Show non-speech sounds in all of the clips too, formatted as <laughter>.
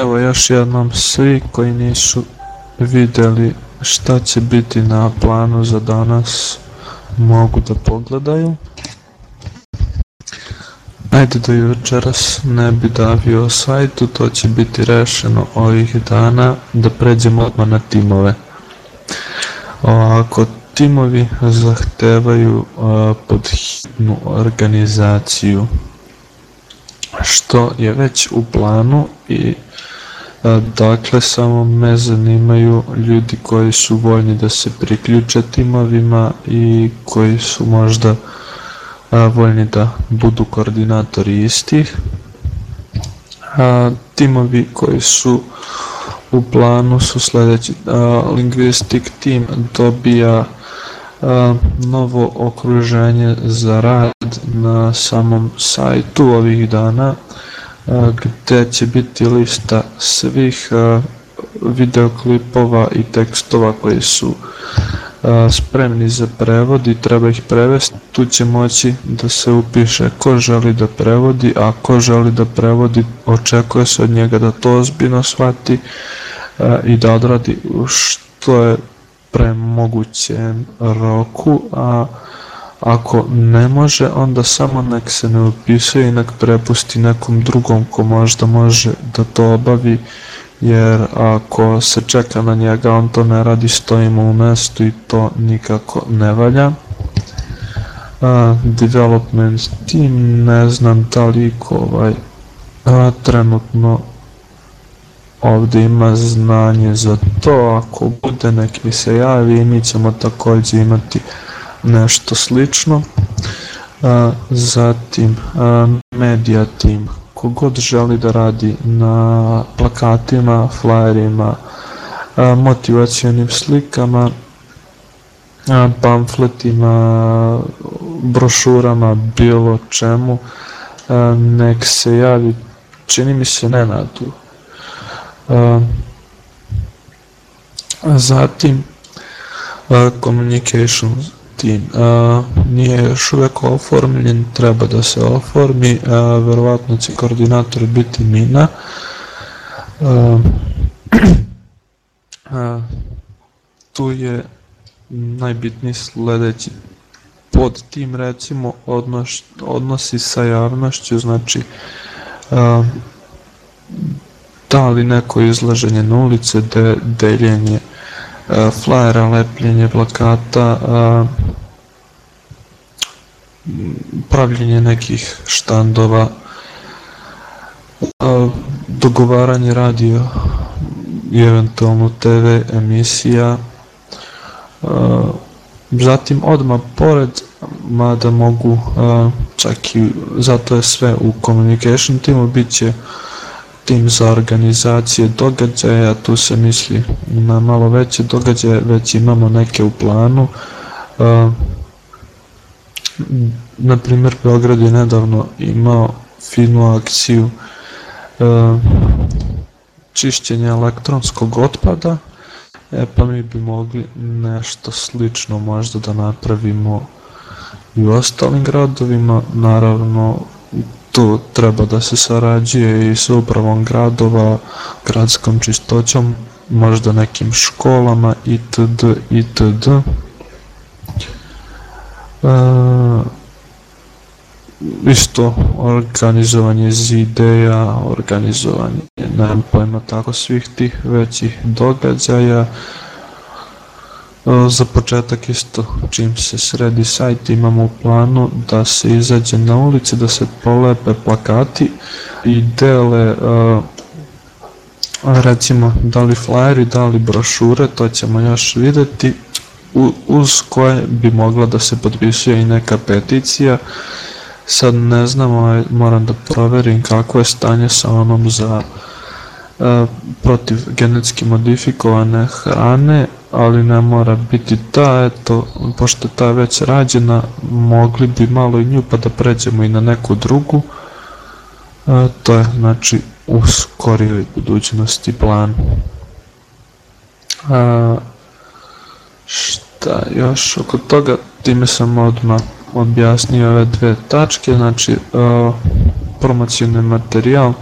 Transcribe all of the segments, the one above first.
Evo još jednom svi koji nisu vidjeli šta će biti na planu za danas mogu da pogledaju. Ajde do jučeras ne bi davio o sajtu, to će biti rešeno ovih dana da pređemo odmah na timove. Ovako, timovi zahtevaju a, pod hitnu organizaciju što je već u planu i dakle samo me zanimaju ljudi koji su voljni da se priključe timovima i koji su možda voljni da budu koordinatori istih. Timovi koji su u planu su sledeći. Linguistic team dobija novo okruženje za rad na samom sajtu ovih dana gde će biti lista svih videoklipova i tekstova koji su spremni za prevod i treba ih prevesti. Tu će moći da se upiše ko želi da prevodi, a ko želi da prevodi očekuje se od njega da to ozbiljno shvati i da odradi što je pre mogućem roku, a ako ne može, onda samo nek se ne upisuje i nek prepusti nekom drugom ko možda može da to obavi jer ako se čeka na njega on to ne radi stojimo u mestu i to nikako ne valja. Uh, development team ne znam da li ovaj uh, trenutno ovde ima znanje za to. Ako bude nek mi se javi mi ćemo takođe imati nešto slično. Zatim media team. Kogod želi da radi na plakatima, flyerima, motivacijonim slikama, pamfletima, brošurama, bilo čemu, nek se javi, čini mi se Nenadu. Zatim, communications tim a, nije još uvek oformljen, treba da se oformi, a, verovatno će koordinator biti Mina. A, <clears throat> a, tu je najbitniji sledeći pod tim recimo odnos, odnosi sa javnošću, znači a, da li neko izlaženje na ulice, de, deljenje flajera, lepljenje plakata, e, pravljenje nekih štandova, e, dogovaranje radio i eventualno TV emisija, zatim odmah pored, mada mogu čak i zato je sve u communication timu, bit će tim za organizacije događaja, tu se misli na malo veće događaje, već imamo neke u planu. Uh, na primjer, Beograd je nedavno imao finu akciju uh, čišćenja elektronskog otpada, e pa mi bi mogli nešto slično možda da napravimo i u ostalim gradovima, naravno tu treba da se sarađuje i sa upravom gradova, gradskom čistoćom, možda nekim školama itd. itd. E, isto organizovanje zideja, organizovanje, nemam pojma tako, svih tih većih događaja, Za početak isto, čim se sredi sajt imamo u planu da se izađe na ulici, da se polepe plakati i dele recimo da li flyeri, da li brošure, to ćemo još videti, uz koje bi mogla da se potpisuje i neka peticija. Sad ne znam, ovaj, moram da proverim kako je stanje sa onom za protiv genetski modifikovane hrane, ali ne mora biti ta, eto, pošto ta već rađena, mogli bi malo i nju pa da pređemo i na neku drugu, e, to je znači u skorijoj budućnosti plan. A, šta još oko toga, time sam odmah objasnio ove dve tačke, znači a, promocijni materijal,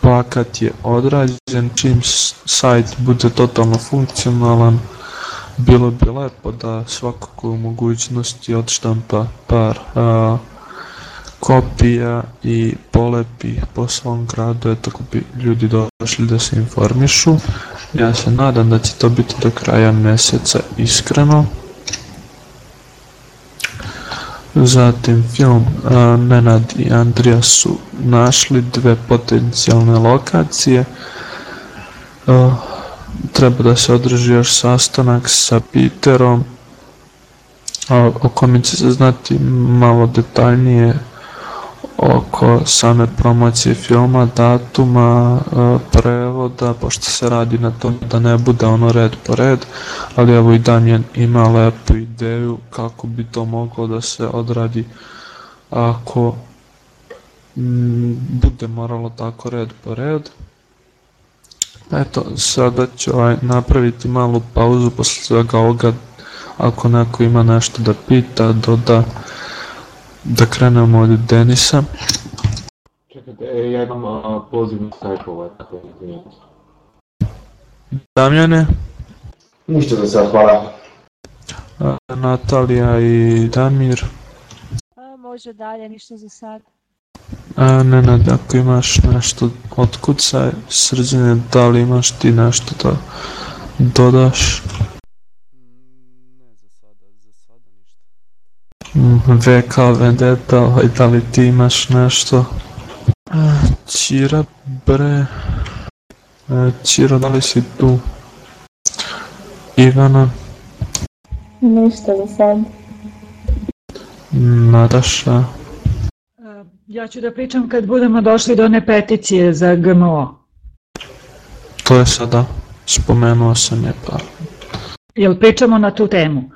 plakat je odrađen, čim sajt bude totalno funkcionalan, bilo bi lepo da svakako u mogućnosti odštampa par a, kopija i polepi po svom gradu, eto bi ljudi došli da se informišu. Ja se nadam da će to biti do kraja meseca iskreno. Zatim film a, Nenad i Andrija su našli dve potencijalne lokacije. A, treba da se održi još sastanak sa Peterom a, o kome će se znati malo detaljnije oko same promocije filma, datuma, prevoda, pošto se radi na tom da ne bude ono red po red, ali evo i Damjan ima lepu ideju kako bi to moglo da se odradi ako m, bude moralo tako red po red. Eto, sada ću ovaj, napraviti malu pauzu posle svega ovoga, ako neko ima nešto da pita, doda, da krenemo od Denisa. Čekajte, e, ja imam a, poziv na Skype-ova, tako izvinite. Damjane, Ništa za sad, hvala. a, Natalija i Damir, A, može dalje, ništa za sad. a Nenad, ako imaš nešto otkucaj, srđene, da li imaš ti nešto da dodaš? Ne, za sada, za sada ništa. VK Vendetta, ovaj, da li ti imaš nešto? A, Ćira, bre, A, Ćiro, da li si tu? Ivana, Ništa za sad. Nataša, E, Ja ću da pričam kad budemo došli do one peticije za GMO. to je sada, spomenuo sam je pa. Jel pričamo na tu temu?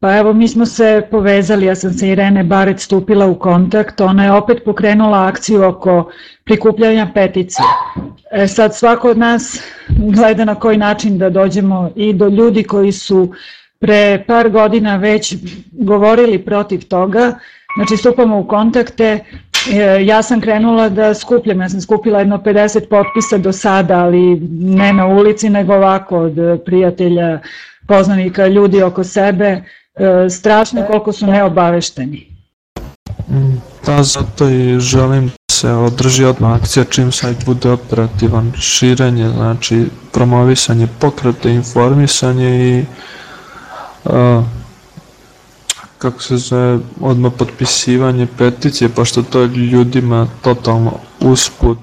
Pa evo mi smo se povezali, ja sam sa Irene Barec stupila u kontakt, ona je opet pokrenula akciju oko prikupljanja peticije. E sad svako od nas gleda na koji način da dođemo i do ljudi koji su pre par godina već govorili protiv toga, znači stupamo u kontakte, E, ja sam krenula da skupljam, ja sam skupila jedno 50 potpisa do sada, ali ne na ulici, nego ovako od prijatelja, poznanika, ljudi oko sebe, strašno koliko su neobavešteni. Mm, Da, zato i želim da se održi odmah akcija čim sajt bude operativan. Širenje, znači promovisanje pokreta, informisanje i a, kako se zove, odmah potpisivanje peticije, pošto to je ljudima totalno usput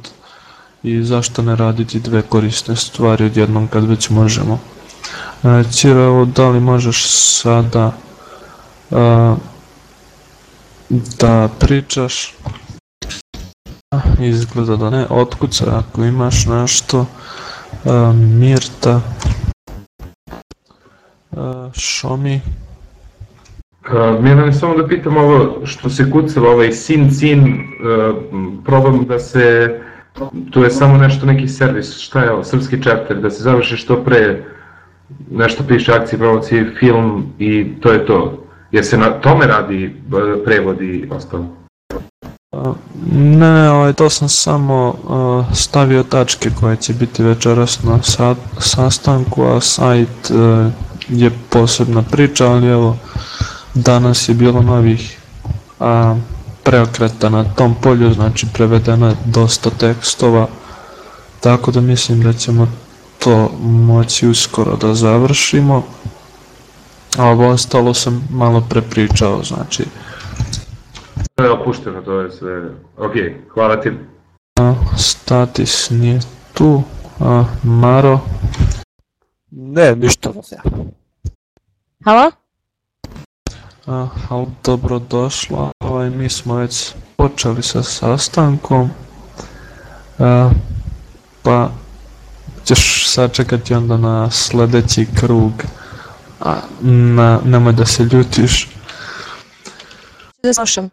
i zašto ne raditi dve korisne stvari odjednom kad već možemo. E, Ciro, evo, da li možeš sada a, da pričaš? Izgleda da ne, otkucaj ako imaš nešto. A, Mirta. A, Šomi. Milane, samo da pitam ovo što se kucalo, ovaj sin, sin, probam da se, tu je samo nešto, neki servis, šta je ovo, srpski chapter, da se završi što pre, nešto piše akcije, promocije, film i to je to. Jer se na tome radi uh, prevod i ostalo. Ne, ovaj, to sam samo uh, stavio tačke koje će biti večeras na sa, sastanku, a sajt uh, je posebna priča, ali evo, danas je bilo novih a, preokreta na tom polju, znači prevedeno dosta tekstova, tako da mislim da ćemo to moći uskoro da završimo. A ovo ostalo sam malo prepričao, znači je opušteno, to je sve, ok, hvala ti. A, Statis nije tu. A, Maro. Ne, ništa. Halo? A, ali dobro došla. Ovaj, mi smo već počeli sa sastankom. A, pa ćeš sačekati onda na sledeći krug. A, na, nemoj da se ljutiš. Da slušam.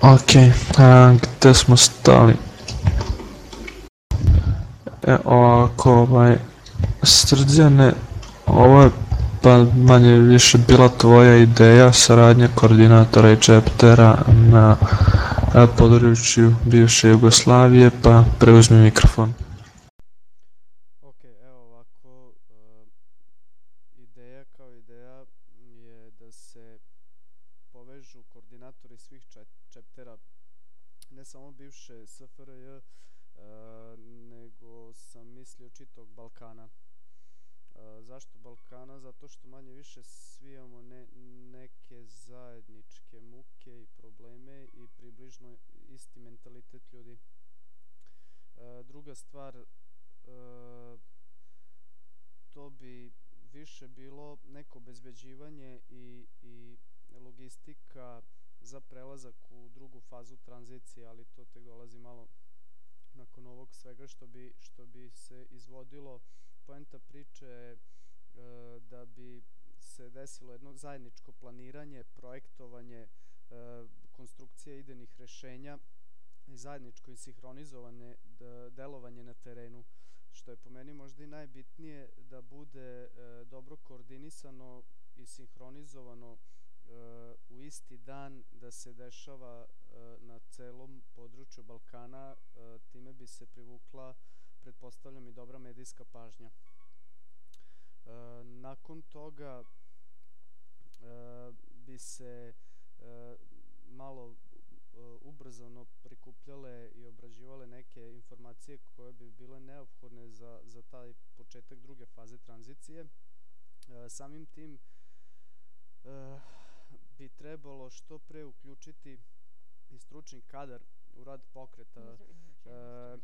Ok, a, gde smo stali? E, ovako, ovaj, srđane, ovo je pa manje više bila tvoja ideja saradnja koordinatora i chaptera na a, području bivše Jugoslavije, pa preuzmi mikrofon. Ok, evo ovako, e, ideja kao ideja je da se povežu koordinatori svih čeptera, ne samo bivše SFRJ, e, nego sam mislio čitog Balkana. E, zašto Balkana? Zato što manje više svi imamo ne, neke zajedničke muke i probleme i približno isti mentalitet ljudi. E, druga stvar, e, to bi više bilo neko obezbeđivanje i, i logistika za prelazak u drugu fazu tranzicije, ali to tek dolazi malo nakon ovog svega što bi, što bi se izvodilo. Poenta priče je e, da bi se desilo jedno zajedničko planiranje, projektovanje, e, konstrukcija idejnih rešenja i zajedničko i sinhronizovane delovanje na terenu, što je po meni možda i najbitnije da bude e, dobro koordinisano i sinhronizovano u isti dan da se dešava na celom području Balkana, time bi se privukla, pretpostavljam, i dobra medijska pažnja. Nakon toga bi se malo ubrzano prikupljale i obrađivale neke informacije koje bi bile neophodne za, za taj početak druge faze tranzicije. Samim tim bi trebalo što pre uključiti i stručni kadar u rad pokreta, e,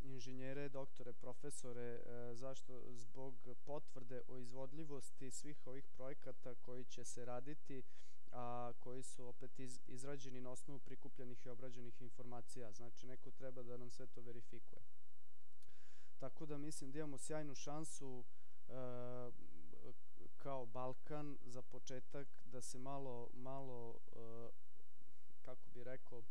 inženjere, doktore, profesore, e, zašto? Zbog potvrde o izvodljivosti svih ovih projekata koji će se raditi, a koji su opet iz, izrađeni na osnovu prikupljenih i obrađenih informacija. Znači, neko treba da nam sve to verifikuje. Tako da mislim da imamo sjajnu šansu e, kao Balkan za početak da se malo, malo uh, kako bi rekao,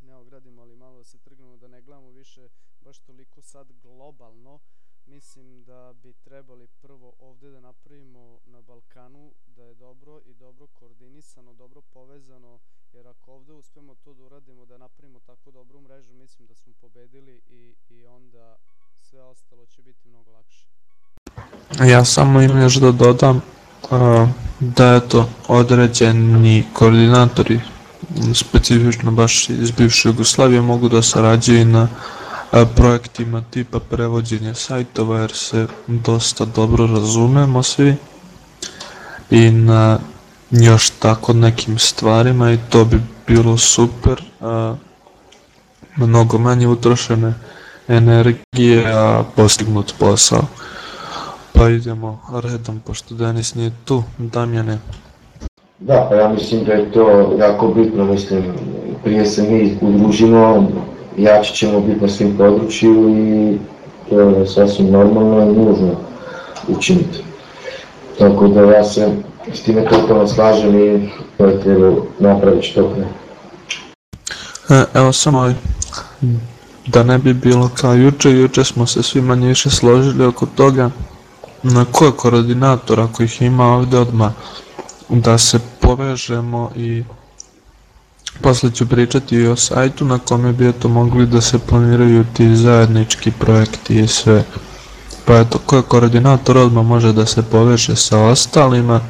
ne ogradimo, ali malo da se trgnemo, da ne gledamo više baš toliko sad globalno. Mislim da bi trebali prvo ovde da napravimo na Balkanu da je dobro i dobro koordinisano, dobro povezano, jer ako ovde uspemo to da uradimo, da napravimo tako dobru mrežu, mislim da smo pobedili i, i onda sve ostalo će biti mnogo lakše. Ja samo imam još da dodam uh, da eto određeni koordinatori specifično baš iz bivše Jugoslavije mogu da sarađuju na projektima tipa prevođenja sajtova jer se dosta dobro razumemo svi. I na još tako nekim stvarima i to bi bilo super uh, mnogo manje utrošene energije a postignut posao Pa idemo redom, pošto Denis nije tu. Damjane. Da, pa ja mislim da je to jako bitno, mislim, prije se mi udružimo, jači ćemo biti na svim području i to je sasvim normalno i nužno učiniti. Tako da ja se s time totalno slažem i to je treba napraviti što pre. E, evo samo da ne bi bilo kao juče, juče smo se svi manje više složili oko toga na koje koordinator, ako ih ima ovde odmah, da se povežemo i posle ću pričati i o sajtu na kome bi eto mogli da se planiraju ti zajednički projekti i sve. Pa eto, ko je koordinator odmah može da se poveže sa ostalima,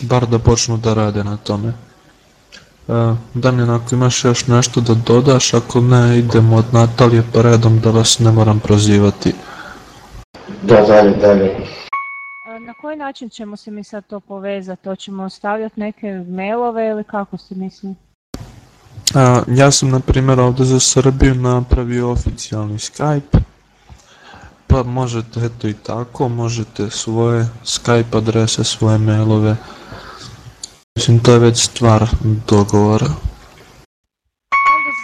bar da počnu da rade na tome. E, Damjan, ako imaš još nešto da dodaš, ako ne, idemo od Natalije pa redom da vas ne moram prozivati. Da, dalje, dalje. Na koji način ćemo se mi sad to povezati? Hoćemo ostavljati neke mailove ili kako se misli? A, ja sam, na primjer, ovde za Srbiju napravio oficijalni Skype, pa možete eto i tako, možete svoje Skype adrese, svoje mailove. Mislim, to je već stvar dogovora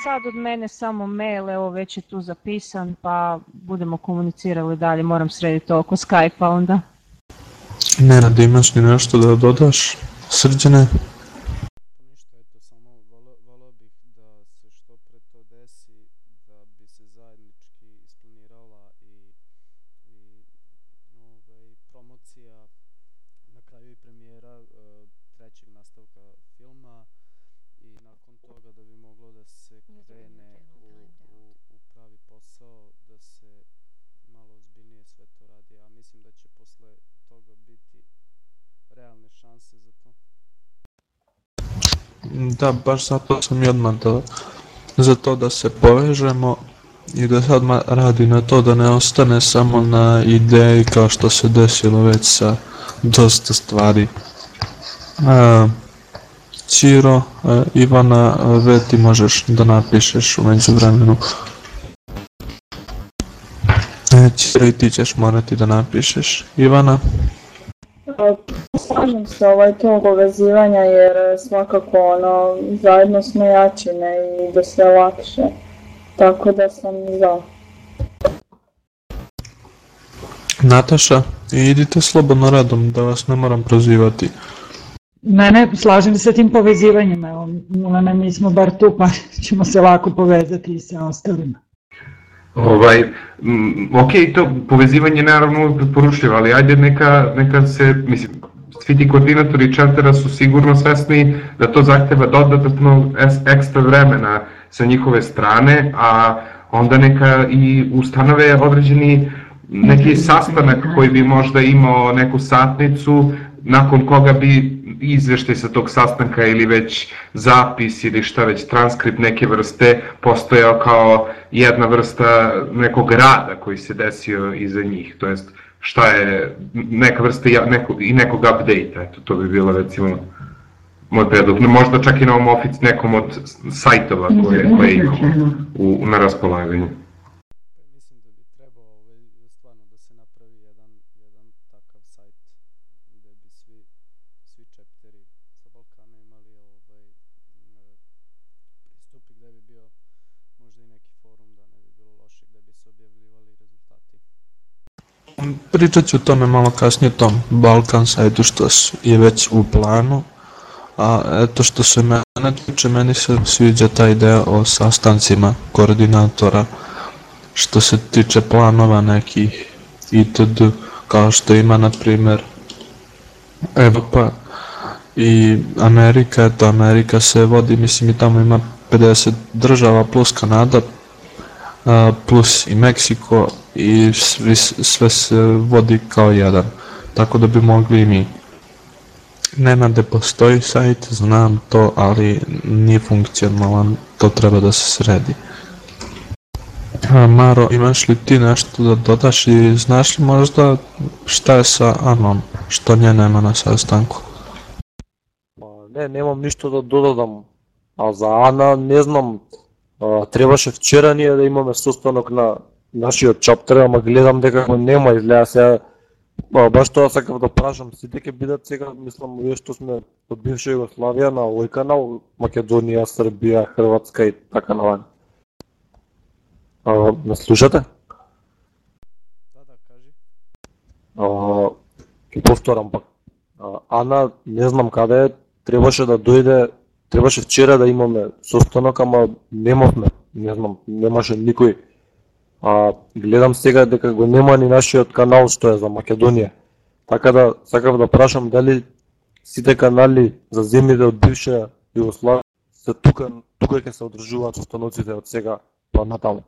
sad od mene samo mail, evo već je tu zapisan, pa budemo komunicirali dalje, moram srediti oko Skype-a onda. Nenad, imaš li nešto da dodaš? Srđane? krene u, u, u pravi posao, da se malo ozbiljnije sve to radi, a mislim da će posle toga biti realne šanse za to. Da, baš zato sam i odmah da, za to da se povežemo i da se odmah radi na to da ne ostane samo na ideji kao što se desilo već sa dosta stvari. Uh, Ciro, e, Ivana, ve ti možeš da napišeš umeđu vremenu. E, Ciro i ti ćeš morati da napišeš. Ivana? Slažem se ovaj to povezivanja jer svakako ono, zajedno smo jačine i da sve lakše. Tako da sam za. Nataša, idite slobodno radom da vas ne moram prozivati. Ne, ne, slažem se sa tim povezivanjem, evo, Milana, mi smo bar tu, pa <laughs> ćemo se lako povezati i sa ostalima. Ovaj, ok, to povezivanje je naravno preporučljivo, ali ajde neka, neka se, mislim, svi ti koordinatori čartera su sigurno svesni da to zahteva dodatno ekstra vremena sa njihove strane, a onda neka i ustanove određeni neki sastanak koji bi možda imao neku satnicu, nakon koga bi izveštaj sa tog sastanka ili već zapis ili šta već transkript neke vrste postojao kao jedna vrsta nekog rada koji se desio iza njih, to jest šta je neka vrsta ja- nekog, i nekog update-a, eto to bi bilo recimo moj predlog, možda čak i na ovom ofic nekom od sajtova koje, koje imamo u, na raspolaganju. Mislim da bi trebao ovaj, stvarno da se napravi jedan, jedan takav sajt gde bi svi, svi čepteri sa Balkana imali ovaj, e, pristup i gde bi bio možda i neki forum da ne bi bilo loše gde bi se objavljivali rezultati. Pričat ću o tome malo kasnije, tom Balkan sajtu što je već u planu, a eto što se mene tiče, meni se sviđa ta ideja o sastancima koordinatora, što se tiče planova nekih itd. kao što ima na primjer Evropa i Amerika, eto Amerika se vodi, mislim i tamo ima 50 država plus Kanada, plus i Meksiko i svi, sve se vodi kao jedan. Tako da bi mogli i mi. Nenade, postoji sajt, znam to, ali nije funkcionalan, to treba da se sredi. A, Maro, imaš li ti nešto da dodaš i znaš li možda šta je sa Anom, što nje nema na sastanku? Па, не, немам ништо да додадам. А за Ана, не знам, а, требаше вчера ние да имаме состанок на нашиот чаптер, ама гледам дека го нема, изгледа сега а, баш тоа сакав да прашам, сите ќе бидат сега, мислам, вие што сме од бивша Југославија на овој канал, Македонија, Србија, Хрватска и така навака. А, ме слушате? Да, да, кажи. А, ќе повторам пак. А, Ана, не знам каде е, требаше да дојде, требаше вчера да имаме состанок, ама немавме, не знам, немаше никој. А гледам сега дека го нема ни нашиот канал што е за Македонија. Така да сакав да прашам дали сите канали за земјите од бивша Југославија се тука, тука ќе се одржуваат состаноците од сега па натаму.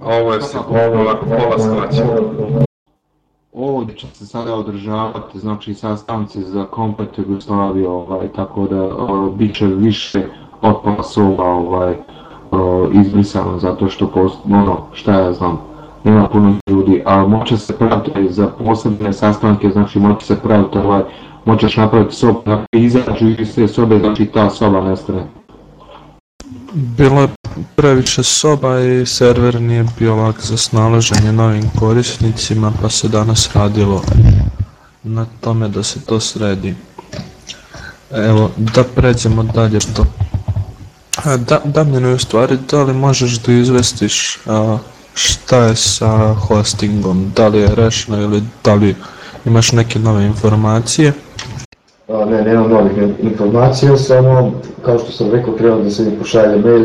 Ovo je se ovako pola shvaća. Ovdje će se sada održavati znači sastanci za komplet Jugoslaviju, ovaj, tako da o, bit će više soba ovaj, o, izbrisano zato što post, ono, šta ja znam, nema puno ljudi, a moće se praviti za posebne sastanke, znači moće se praviti ovaj, moćeš napraviti sobu, izađu iz te sobe, znači ta soba nestane. Bilo je previše soba i server nije bio lak za snalaženje novim korisnicima, pa se danas radilo na tome da se to sredi. Evo, da pređemo dalje. A, Da, Damjano, u stvari, da li možeš da izvestiš a, šta je sa hostingom? Da li je rešeno ili da li imaš neke nove informacije? A, ne, nemam novih informacija, samo kao što sam rekao treba da se mi pošalje mail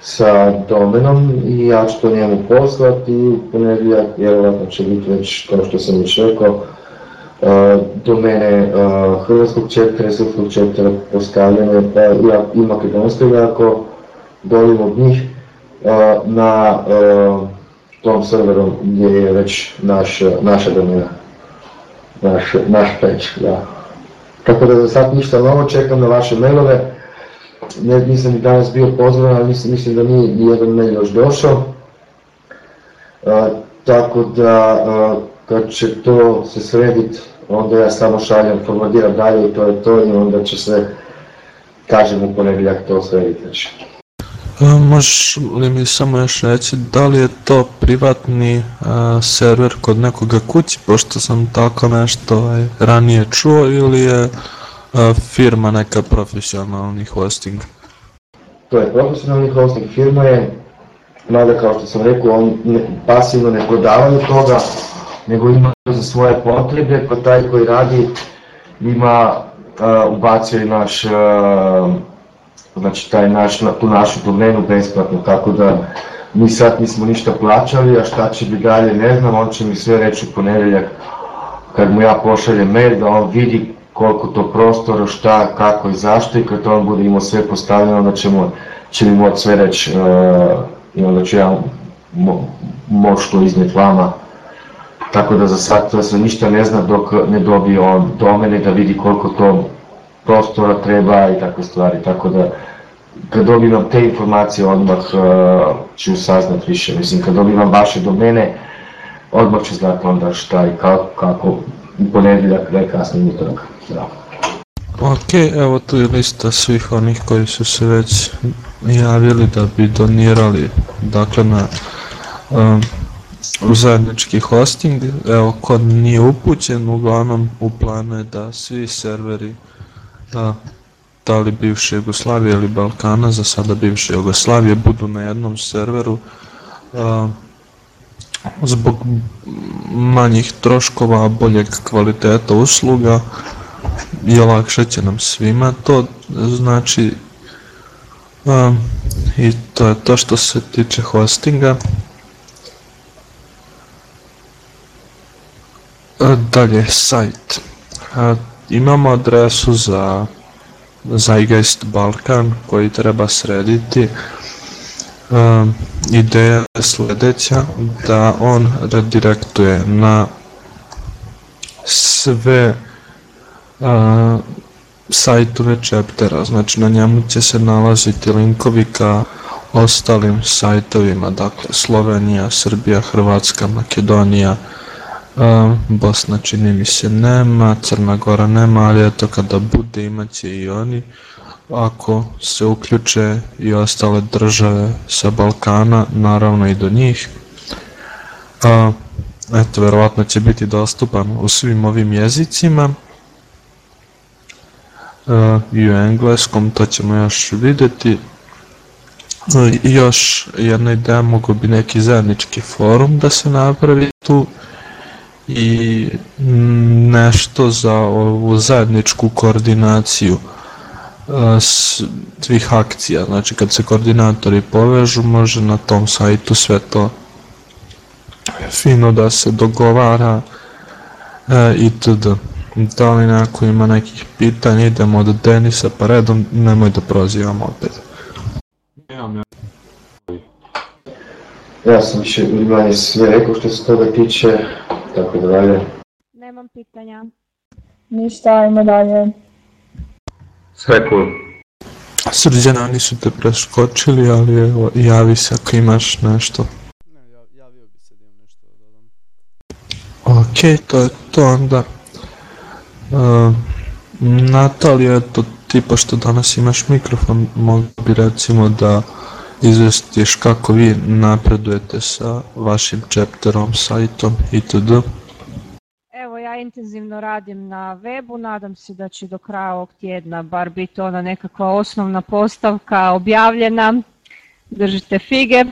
sa domenom i ja ću to njemu poslati i u ponedjeljak vjerovatno će biti već, kao što sam već rekao, domene hrvatskog čeptera, srpskog čeptera postavljene, pa i, i makedonskog ako dolim od njih na tom serveru gdje je već naš, naša domena, naš, naš peć, da. Tako da za sad ništa novo, čekam na vaše mailove, ne, nisam ni danas bio pozvan, ali mislim, mislim da ni jedan mail još došao. A, tako da a, kad će to se srediti, onda ja samo šaljem, formatiram dalje i to je to i onda će se, kažem u ponedjeljak to srediti. Znači. A, možeš li mi samo još reći da li je to privatni a, server kod nekoga kući, pošto sam tako nešto ovaj, ranije čuo, ili je a, firma neka profesionalni hosting? To je profesionalni hosting, firma je, mada kao što sam rekao, on ne, pasivno ne prodavaju toga, nego ima za svoje potrebe, pa taj koji radi ima uh, ubacio i naš, uh, znači taj naš, tu našu domenu besplatno, tako da mi sad nismo ništa plaćali, a šta će bi dalje ne znam, on će mi sve reći u ponedeljak kad mu ja pošaljem mail da on vidi koliko to prostora, šta, kako i zašto i kad on bude imao sve postavljeno, onda će, mu, će mi moći sve reći uh, i onda ću ja mo, moći to iznijeti vama. Tako da za sad to se ništa ne zna dok ne dobije on do mene da vidi koliko to prostora treba i takve stvari. Tako da kad dobivam te informacije odmah uh, ću saznat više. Mislim kad dobivam vaše do mene, odmah ću znati onda šta i kako, kako u ponedjeljak, najkasnije utorak. Da. Ok, evo tu je lista svih onih koji su se već javili da bi donirali dakle na um, zajednički hosting. Evo, ko nije upućen, uglavnom u planu je da svi serveri da, da li bivše Jugoslavije ili Balkana, za sada bivše Jugoslavije, budu na jednom serveru. Uh, zbog manjih troškova, boljeg kvaliteta usluga i olakšat će nam svima to, znači um, i to je to što se tiče hostinga. Dalje, sajt. Imamo adresu za Zeitgeist Balkan koji treba srediti. Um, ideja je sledeća da on redirektuje na sve uh, sajtove chaptera, znači na njemu će se nalaziti linkovi ka ostalim sajtovima, dakle Slovenija, Srbija, Hrvatska, Makedonija, uh, Bosna čini mi se nema, Crna Gora nema, ali eto kada bude imaće i oni ako se uključe i ostale države sa Balkana, naravno i do njih. A, eto, verovatno će biti dostupan u svim ovim jezicima. A, I u engleskom, to ćemo još videti. I još jedna ideja mogu bi neki zajednički forum da se napravi tu i nešto za ovu zajedničku koordinaciju svih akcija, znači kad se koordinatori povežu može na tom sajtu sve to fino da se dogovara e, itd. Da li neko ima nekih pitanja, idemo od Denisa pa redom, nemoj da prozivamo opet. Nemam ja. Ja sam više manje sve rekao što se toga tiče, tako da dalje. Nemam pitanja. Ništa, ajmo dalje. Sve cool. Srđana, nisu te preskočili, ali evo, javi se ako imaš nešto. Ne, ja, javio bi se da imam nešto da dodam. Ok, to je to onda. Uh, Natalija, to ti pošto danas imaš mikrofon, mogu bi recimo da izvestiš kako vi napredujete sa vašim chapterom, sajtom itd. Evo ja intenzivno radim na webu, nadam se da će do kraja ovog tjedna bar biti ona nekakva osnovna postavka objavljena. Držite fige.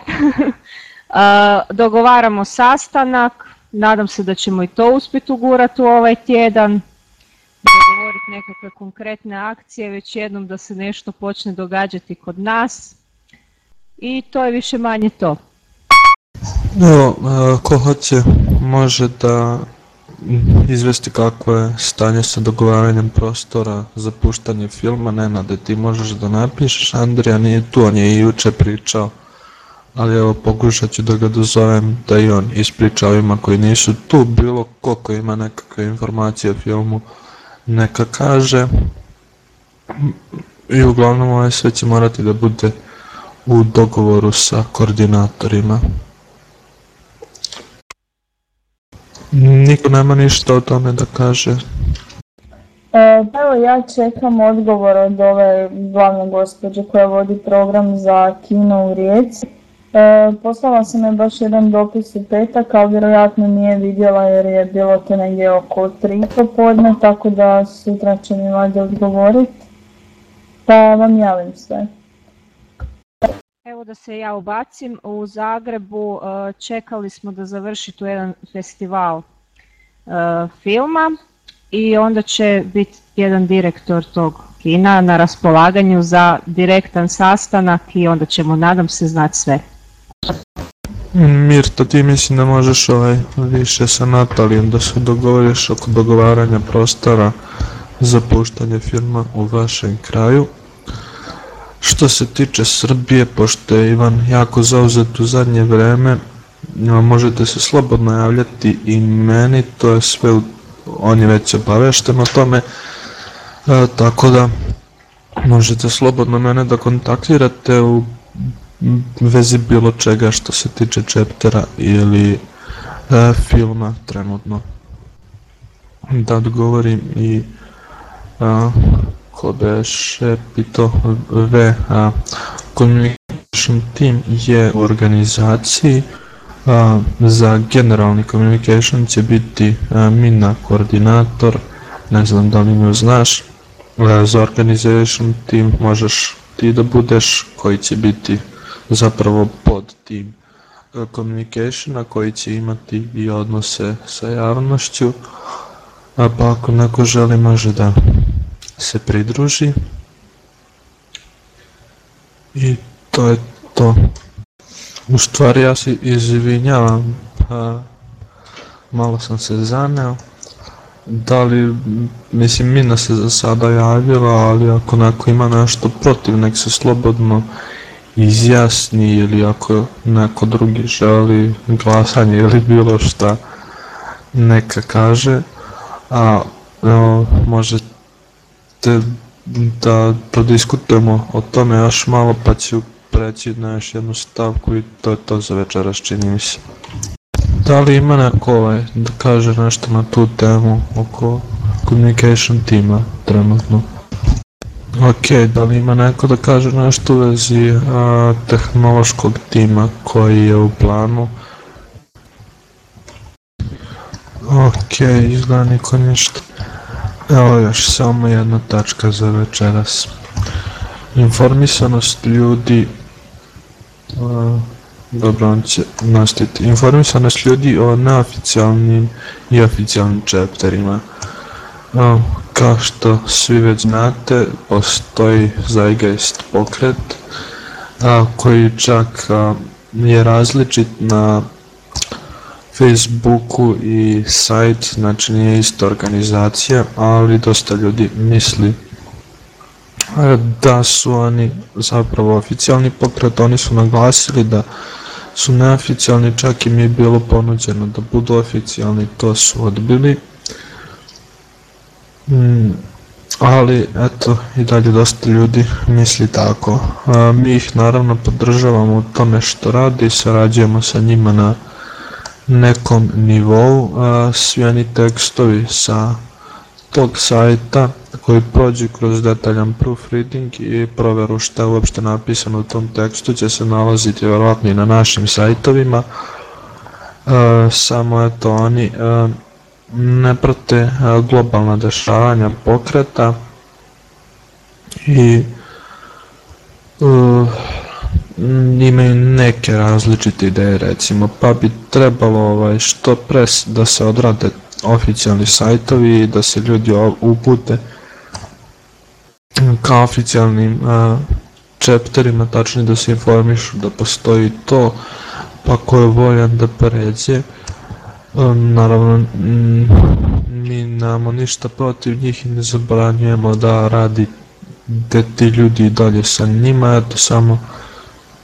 <laughs> Dogovaramo sastanak, nadam se da ćemo i to uspjeti ugurati u ovaj tjedan. Dogovoriti nekakve konkretne akcije, već jednom da se nešto počne događati kod nas. I to je više manje to. Evo, a, ko hoće može da izvesti kako je stanje sa dogovaranjem prostora za puštanje filma, Nenade ti možeš da napišeš, Andrija nije tu, on je i juče pričao, ali evo pokušat ću da ga dozovem da i on ispriča ovima koji nisu tu, bilo ko ko ima nekakve informacije o filmu, neka kaže. I uglavnom ovaj sve će morati da bude u dogovoru sa koordinatorima. Niko nema ništa o tome da kaže. E, pa evo ja čekam odgovor od ove glavne gospođe koja vodi program za kino u Rijeci. E, poslala sam je baš jedan dopis u petak, ali vjerojatno nije vidjela jer je bilo to negdje oko 3 popodne, tako da sutra će mi valjda odgovoriti. Pa vam javim sve. Evo da se ja ubacim, u Zagrebu e, čekali smo da završi tu jedan festival e, filma i onda će biti jedan direktor tog kina na raspolaganju za direktan sastanak i onda ćemo, nadam se, znati sve. Mirta, ti mislim da možeš ovaj više sa Natalijom da se dogovoriš oko dogovaranja prostora za puštanje filma u vašem kraju. Što se tiče Srbije, pošto je Ivan jako zauzet u zadnje vreme, možete se slobodno javljati i meni, to je sve, on je već obavešten o tome, e, tako da možete slobodno mene da kontaktirate u vezi bilo čega što se tiče chaptera ili e, filma trenutno. Da odgovorim i a, ko beše pito V a, Communication Team je u organizaciji a, za generalni communication će biti a, Mina koordinator, ne znam da li me znaš, a, za organization team možeš ti da budeš koji će biti zapravo pod tim communicationa koji će imati i odnose sa javnošću, a pa ako neko želi može da se pridruži. I to je to. U stvari ja se izvinjavam, a, malo sam se zaneo. Da li, mislim Mina se za sada javila, ali ako neko ima nešto protiv, nek se slobodno izjasni ili ako neko drugi želi glasanje ili bilo šta neka kaže a o, možete da prodiskutujemo o tome još malo pa ću preći na još jednu stavku i to je to za večeras čini mi se. Da li ima neko ovaj, da kaže nešto na tu temu oko communication tima trenutno? Ok, da li ima neko da kaže nešto u vezi a, tehnološkog tima koji je u planu? Ok, izgleda niko ništa. Evo još samo jedna tačka za večeras. Informisanost ljudi a, dobro, on će nastaviti. Informisanost ljudi o neoficijalnim i oficijalnim chapterima. A, kao što svi već znate, postoji Zeitgeist pokret a, koji čak je različit na Facebooku i sajt, znači nije ista organizacija, ali dosta ljudi misli da su oni zapravo oficijalni pokret, oni su naglasili da su neoficijalni, čak im je bilo ponuđeno da budu oficijalni, to su odbili Mm, ali eto i dalje dosta ljudi misli tako. A, mi ih naravno podržavamo u tome što radi i sarađujemo sa njima na nekom nivou. Svi oni tekstovi sa tog sajta koji prođu kroz detaljan proofreading i proveru šta je uopšte napisano u tom tekstu će se nalaziti verovatno i na našim sajtovima. A, samo eto oni a, ne prate e, globalna dešavanja pokreta i uh, imaju neke različite ideje recimo pa bi trebalo ovaj, što pres da se odrade oficijalni sajtovi i da se ljudi upute ka oficijalnim uh, chapterima tačnije da se informišu da postoji to pa ko je voljan da pređe. Naravno, mi nemamo ništa protiv njih i ne zabranjujemo da radi da ti ljudi dalje sa njima, eto samo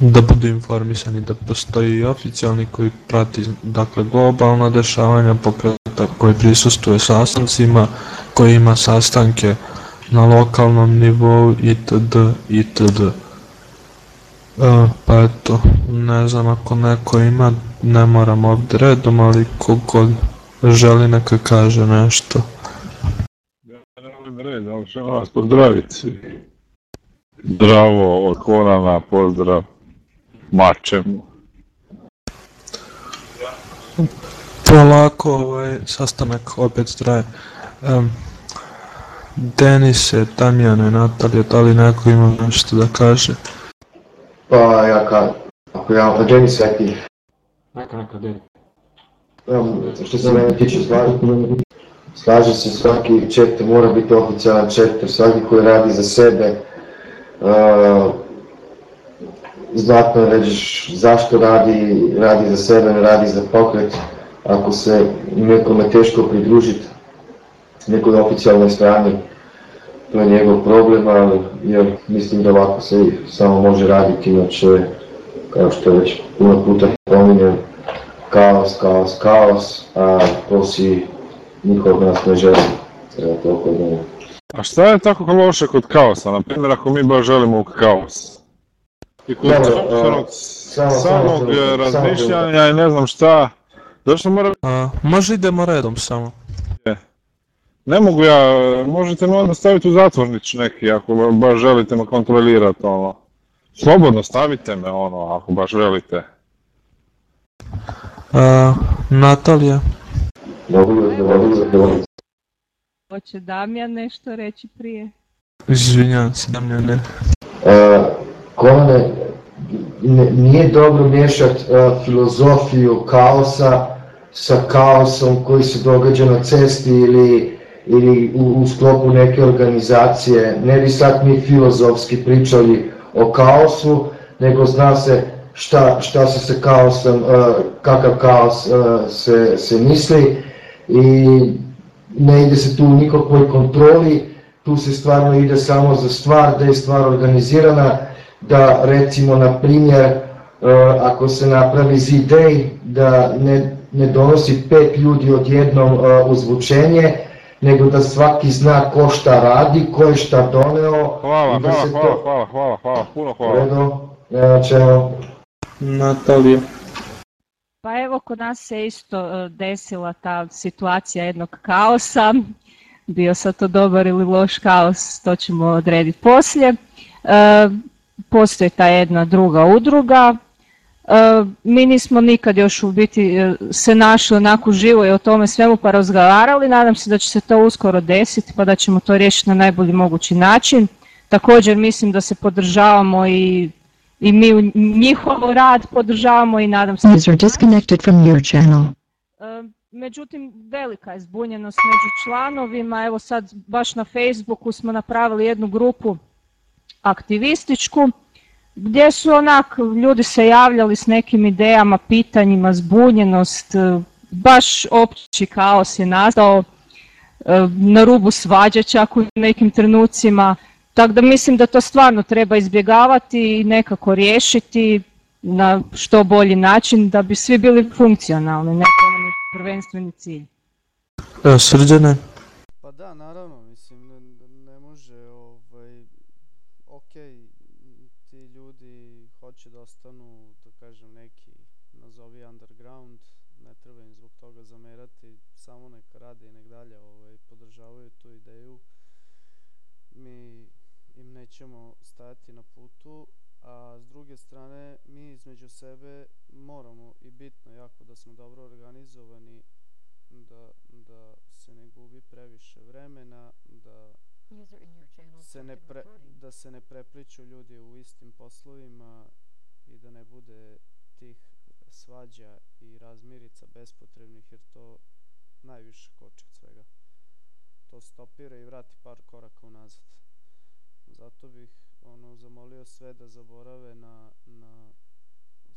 da budu informisani da postoji oficijalni koji prati dakle globalna dešavanja pokreta koji prisustuje sastancima, koji ima sastanke na lokalnom nivou itd. itd. E, pa eto, ne znam ako neko ima, ne moram ovde redom, ali kogod želi neka kaže nešto. Ja ne volim red, ali želim vas pozdraviti. Zdravo od Konana, pozdrav mačem. Polako ovaj sastanak opet traje. Um, Denise, Damjane, Natalija, da li neko ima nešto da kaže? Pa ja ka, ako ja, a Jenny Sveti, Neka, neka, dej. um, što se mene tiče slažem, slažem se svaki četer mora biti oficijalan četer, svaki koji radi za sebe, uh, znatno ređeš zašto radi, radi za sebe, radi za pokret, ako se nekome teško pridružiti nekoj oficijalnoj strani, to je njegov problem, ali jer mislim da ovako se samo može raditi, inače, kao što je već puno puta pominjem, kaos, kaos, kaos, a to si niko od nas ne želi. Evo toliko mene. A šta je tako loše kod kaosa? Na primjer, ako mi baš želimo kaos? I kod Dobro, sopstvenog samo- samo samog e, samo razmišljanja i ne znam šta, zašto mora... A, može idemo redom samo. Ne mogu ja, možete me onda staviti u zatvornić neki, ako baš želite me kontrolirati, ono. Slobodno stavite me, ono, ako baš želite. A, Natalija, odgovoriti za to? Hoće Damjan nešto reći prije? izvinjavam se Damjane. Uh, Konane, n- nije dobro miješati filozofiju kaosa sa kaosom koji se događa na cesti ili, ili u, u sklopu neke organizacije. Ne bi sad mi filozofski pričali o kaosu, nego zna se šta, šta se sa kaosom, kakav kaos se, se misli i ne ide se tu u nikakvoj kontroli, tu se stvarno ide samo za stvar, da je stvar organizirana, da recimo na primjer e, ako se napravi zidej da ne, ne donosi pet ljudi odjednom e, uzvučenje, nego da svaki zna ko šta radi, ko je šta doneo Hvala, i da hvala, se hvala, to... hvala, hvala, hvala, puno hvala. redu, nema čemu. Natalija. Pa evo, kod nas se isto e, desila ta situacija jednog kaosa. Bio sad to dobar ili loš kaos, to ćemo odrediti poslije. E, Postoji ta jedna druga udruga. E, Mi nismo nikad još u biti e, se našli onako živo i o tome svemu pa razgovarali. Nadam se da će se to uskoro desiti pa da ćemo to riješiti na najbolji mogući način. Također mislim da se podržavamo i i mi njihov rad podržavamo i nadam se User disconnected from your channel. E, Međutim, velika je zbunjenost među članovima. Evo sad baš na Facebooku smo napravili jednu grupu aktivističku gdje su onak ljudi se javljali s nekim idejama, pitanjima, zbunjenost, e, baš opći kaos je nastao e, na rubu svađa čak u nekim trenucima. Tako da mislim da to stvarno treba izbjegavati i nekako riješiti na što bolji način da bi svi bili funkcionalni, ne to nam je prvenstveni cilj. Srđane, Pa da, naravno, mislim, ne, ne može, ovaj, ok, ti ljudi hoće da ostanu, da kažem, neki, nazovi underground, ne treba im zbog toga zamerati, samo neka rade i nek dalje ovaj, podržavaju tu ideju. Mi im nećemo stajati na putu, a s druge strane, mi između sebe moramo i bitno jako da smo dobro organizovani, da, da se ne gubi previše vremena, da se ne pre, da se ne prepliču ljudi u istim poslovima i da ne bude tih svađa i razmirica bespotrebnih jer to najviše koči od svega. To stopira i vrati par koraka unazad. Zato bih ono zamolio sve da zaborave na, na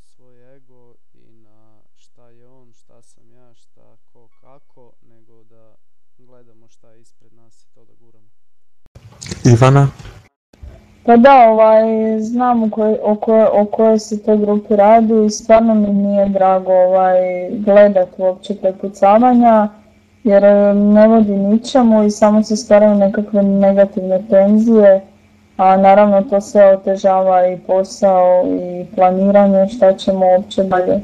svoj ego i na šta je on, šta sam ja, šta ko kako, nego da gledamo šta je ispred nas i to da guramo. Ivana, Pa da, ovaj, znam o kojoj, o, kojoj, o kojoj se toj grupi radi i stvarno mi nije drago ovaj, gledat uopće prepucavanja jer e, ne vodi ničemu i samo se stvaraju nekakve negativne tenzije, a naravno to sve otežava i posao i planiranje šta ćemo uopće dalje.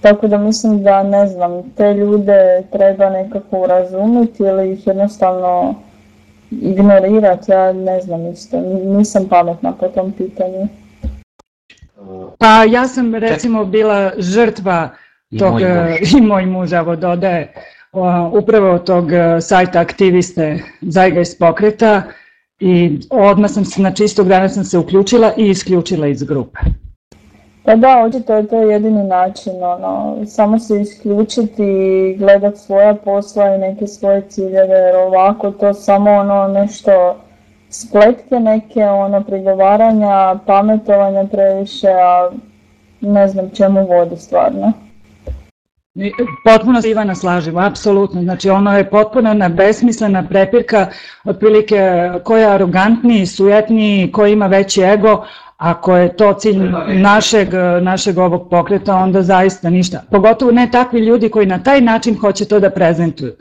Tako da mislim da ne znam, te ljude treba nekako urazumiti ili ih jednostavno ignorirati, ja ne znam isto, nisam pametna po tom pitanju. Pa ja sam recimo bila žrtva tog, <laughs> i moj muž, evo dodaje, upravo tog e, sajta aktiviste Zajga iz pokreta i odmah sam se, znači istog dana sam se uključila i isključila iz grupe. Pa da, očito je to jedini način, ono, samo se isključiti i gledat svoja posla i neke svoje ciljeve, jer ovako to samo ono nešto spletke neke, ono, prigovaranja, pametovanja previše, a ne znam čemu vodi stvarno. Potpuno se Ivana slažem, apsolutno. Znači ono je potpuno na besmislena prepirka, otprilike ko je arogantniji, sujetniji, ko ima veći ego, ako je to cilj našeg, našeg ovog pokreta, onda zaista ništa. Pogotovo ne takvi ljudi koji na taj način hoće to da prezentuju.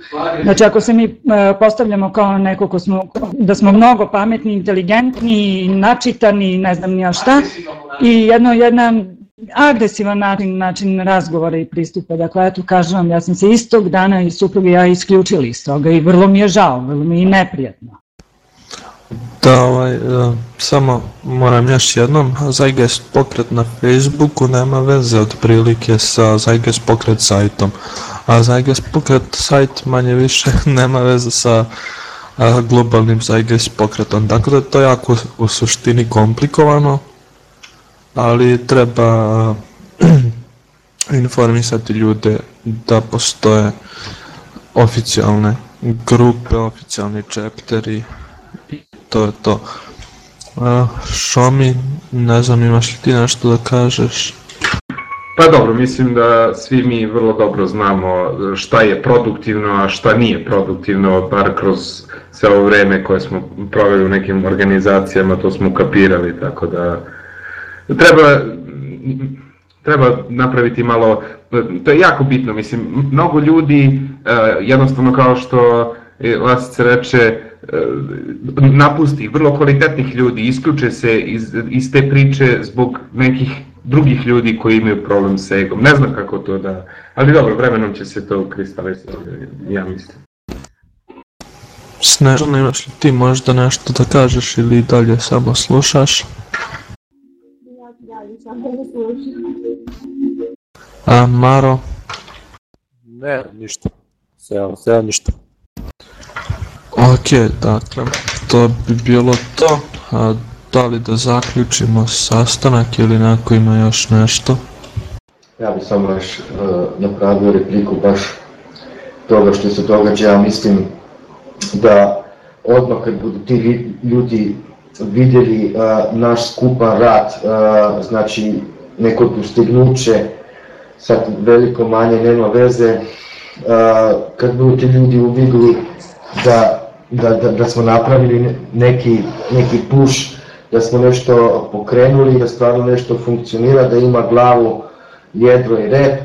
Znači ako se mi e, postavljamo kao neko ko smo, da smo mnogo pametni, inteligentni, načitani, ne znam nija šta, i jedno, jedna agresivan način, način razgovora i pristupa. Dakle, eto kažem vam, ja sam se istog dana i suprug i ja isključili iz toga i vrlo mi je žao, vrlo mi je neprijatno. Da, ovaj, uh, samo moram još jednom, Zajgest pokret na Facebooku nema veze od prilike sa Zajgest pokret sajtom, a Zajgest pokret sajt manje više <laughs> nema veze sa uh, globalnim Zajgest pokretom, tako da to je jako u suštini komplikovano, ali treba uh, <clears throat> informisati ljude da postoje oficijalne grupe, oficijalni chapteri to je to. Uh, Šomi, ne znam imaš li ti nešto da kažeš? Pa dobro, mislim da svi mi vrlo dobro znamo šta je produktivno, a šta nije produktivno, bar kroz sve ovo vreme koje smo proveli u nekim organizacijama, to smo kapirali, tako da treba, treba napraviti malo, to je jako bitno, mislim, mnogo ljudi jednostavno kao što Lasica reče, napusti vrlo kvalitetnih ljudi, isključe se iz, iz te priče zbog nekih drugih ljudi koji imaju problem sa egom. Ne znam kako to da... Ali dobro, vremenom će se to kristalizati, ja mislim. Snežana, imaš li ti možda nešto da kažeš ili dalje samo slušaš? A Maro? Ne, ništa. Сега, сега ništa. Ok, dakle, to bi bilo to. A, da li da zaključimo sastanak ili neko ima još nešto? Ja bih samo još uh, napravio repliku baš toga što se događa. Ja mislim da odmah kad budu ti ljudi vidjeli uh, naš skupan rad, uh, znači neko dostignuće, sad veliko manje nema veze, uh, kad budu ti ljudi uvidjeli da da, da, da smo napravili neki, neki push, da smo nešto pokrenuli, da stvarno nešto funkcionira, da ima glavu, jedro i rep.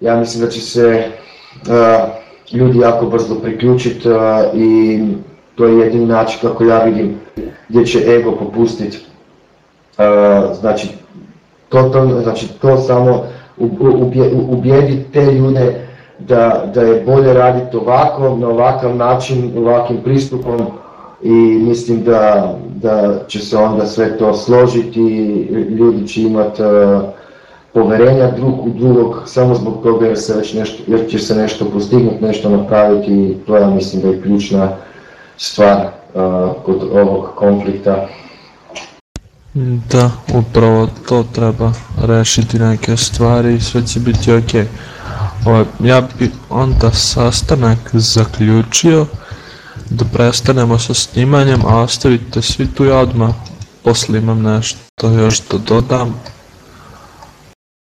Ja mislim da će se uh, ljudi jako brzo priključiti uh, i to je jedini način kako ja vidim gdje će ego popustiti. Uh, znači, to, to, znači, to samo ubijedi te ljude da, da je bolje raditi ovako, na ovakav način, ovakvim pristupom i mislim da, da će se onda sve to složiti, ljudi će imati uh, poverenja drug u drugog samo zbog toga jer, se već nešto, jer će se nešto postignuti, nešto napraviti i to ja mislim da je ključna stvar uh, kod ovog konflikta. Da, upravo to treba rešiti neke stvari i sve će biti okej. Okay. Ovaj, ja bi onda sastanak zaključio da prestanemo sa snimanjem, a ostavite svi tu ja odmah posle imam nešto još da dodam.